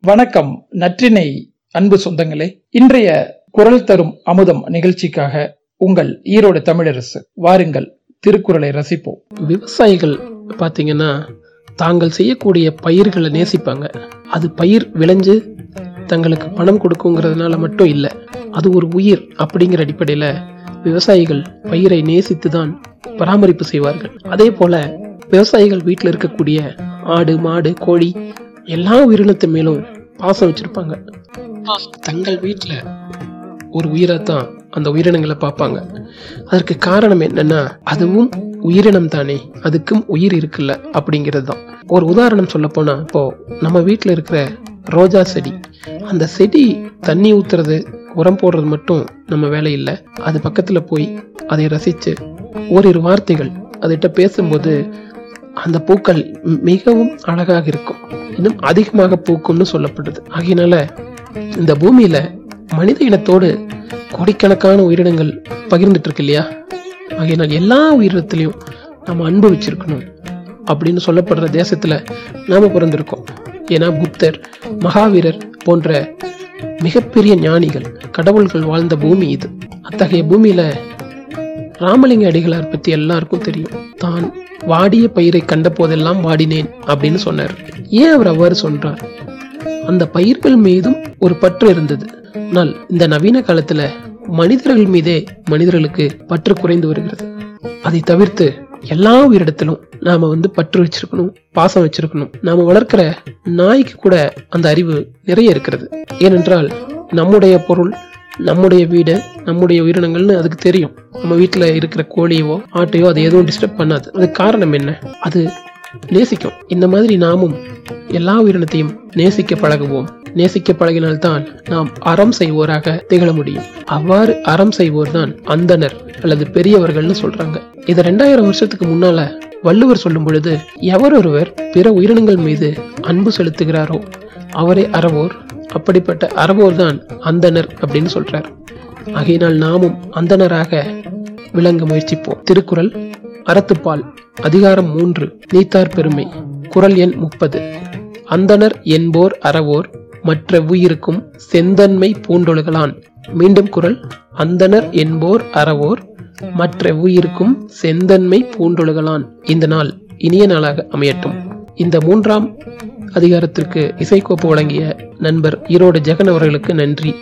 வணக்கம் நற்றினை அன்பு சொந்தங்களே. இன்றைய குரல் தரும் அமுதம் நிகழ்ச்சிக்காக உங்கள் ஈரோடு தமிழரசு வாருங்கள் திருக்குறளை ரசிப்போம். விவசாயிகள் பார்த்தீங்கன்னா தாங்கள் செய்யக்கூடிய பயிர்களை நேசிப்பாங்க. அது பயிர் விளைஞ்சு தங்களுக்கு பணம் கொடுக்குங்கிறதுனால மட்டும் இல்லை அது ஒரு உயிர் அப்படிங்கிற அடிப்படையில் விவசாயிகள் பயிரை நேசித்து தான் பராமரிப்பு செய்வார்கள். அதே போல விவசாயிகள் வீட்டில் இருக்கக்கூடிய ஆடு மாடு கோழி எல்லா உயிரினத்து மேலும் பாசம் வச்சிருப்பாங்க. தங்கள் வீட்டில் ஒரு உயிரை தான் அந்த உயிரினங்களை பார்ப்பாங்க. அதற்கு காரணம் என்னன்னா அதுவும் உயிரினம் தானே அதுக்கும் உயிர் இருக்குல்ல அப்படிங்கிறது தான். ஒரு உதாரணம் சொல்ல போனா இப்போ நம்ம வீட்டில் இருக்கிற ரோஜா செடி. அந்த செடி தண்ணி ஊத்துறது உரம் போடுறது மட்டும் நம்ம வேலை இல்லை. அது பக்கத்தில் போய் அதை ரசித்து ஓரிரு வார்த்தைகள் அதிட்ட பேசும்போது அந்த பூக்கள் மிகவும் அழகாக இருக்கும். இன்னும் அதிகமாக பூக்கும்னு சொல்லப்படுது ஆகையினால இந்த பூமியில மனித இனத்தோடு கோடிக்கணக்கான உயிரினங்கள் பகிர்ந்துட்டு இருக்கு இல்லையா? ஆகையினால் எல்லா உயிரினத்திலையும் நம்ம அன்பு வச்சிருக்கணும் அப்படின்னு சொல்லப்படுற தேசத்துல நாம பிறந்திருக்கோம். ஏன்னா புத்தர் மகாவீரர் போன்ற மிகப்பெரிய ஞானிகள் கடவுள்கள் வாழ்ந்த பூமி இது. அத்தகைய பூமியில ராமலிங்க அடிகளார் பத்தி எல்லாருக்கும் தெரியும். தான் வாடிய பயிரை கண்ட போதெல்லாம் வாடினேன் அப்படின்னு சொன்னார். ஏன் அவர் அவ்வாறு சொல்றார்? அந்த பயிர்கள் மீதும் ஒரு பற்று இருந்தது. ஆனால் இந்த நவீன காலத்துல மனிதர்கள் மீதே மனிதர்களுக்கு பற்று குறைந்து வருகிறது. அதை தவிர்த்து எல்லா உயிரிடத்திலும் நாம வந்து பற்று வச்சிருக்கணும் பாசம் வச்சிருக்கணும். நாம வளர்க்கிற நாய்க்கு கூட அந்த அறிவு நிறைய இருக்கிறது. ஏனென்றால் நம்முடைய பொருள் நம்முடைய வீடு நம்முடைய உயிரினங்கள்னு அதுக்கு தெரியும். நம்ம வீட்டில் இருக்கிற கோழியோ ஆட்டையோ அதை எதுவும் டிஸ்டர்ப் பண்ணாது. அதுக்கு காரணம் என்ன? அது நேசிக்கும். இந்த மாதிரி நாமும் எல்லா உயிரினத்தையும் நேசிக்க பழகுவோம். நேசிக்க பழகினால்தான் நாம் அறம் செய்வோராக திகழ முடியும். அவ்வாறு அறம் செய்வோர் தான் அந்தனர் அல்லது பெரியவர்கள்னு சொல்றாங்க. இதை ரெண்டாயிரம் வருஷத்துக்கு முன்னால வள்ளுவர் சொல்லும் பொழுது எவரொருவர் பிற உயிரினங்கள் மீது அன்பு செலுத்துகிறாரோ அவரே அறவோர். அப்படிப்பட்ட அறவோர் தான் அந்தனர் அப்படின்னு சொல்றார். ஆகையினால் நாமும் அந்தனராக விளங்க முயற்சிப்போம். திருக்குறள் அறத்துப்பால் அதிகாரம் மூன்று நீத்தார் பெருமை. குரல் எண் முப்பது. அந்தனர் என்போர் அறவோர் மற்ற உயிருக்கும் செந்தன்மை பூண்டொழுகலான். மீண்டும் குரல் அந்தனர் என்போர் அறவோர் மற்ற உயிருக்கும் செந்தன்மை பூண்டொழுகலான். இந்த நாள் இனிய நாளாக அமையட்டும். இந்த மூன்றாம் அதிகாரத்திற்கு இசைக்கோப்பு வழங்கிய நண்பர் ஈரோடு ஜெகன் அவர்களுக்கு நன்றி.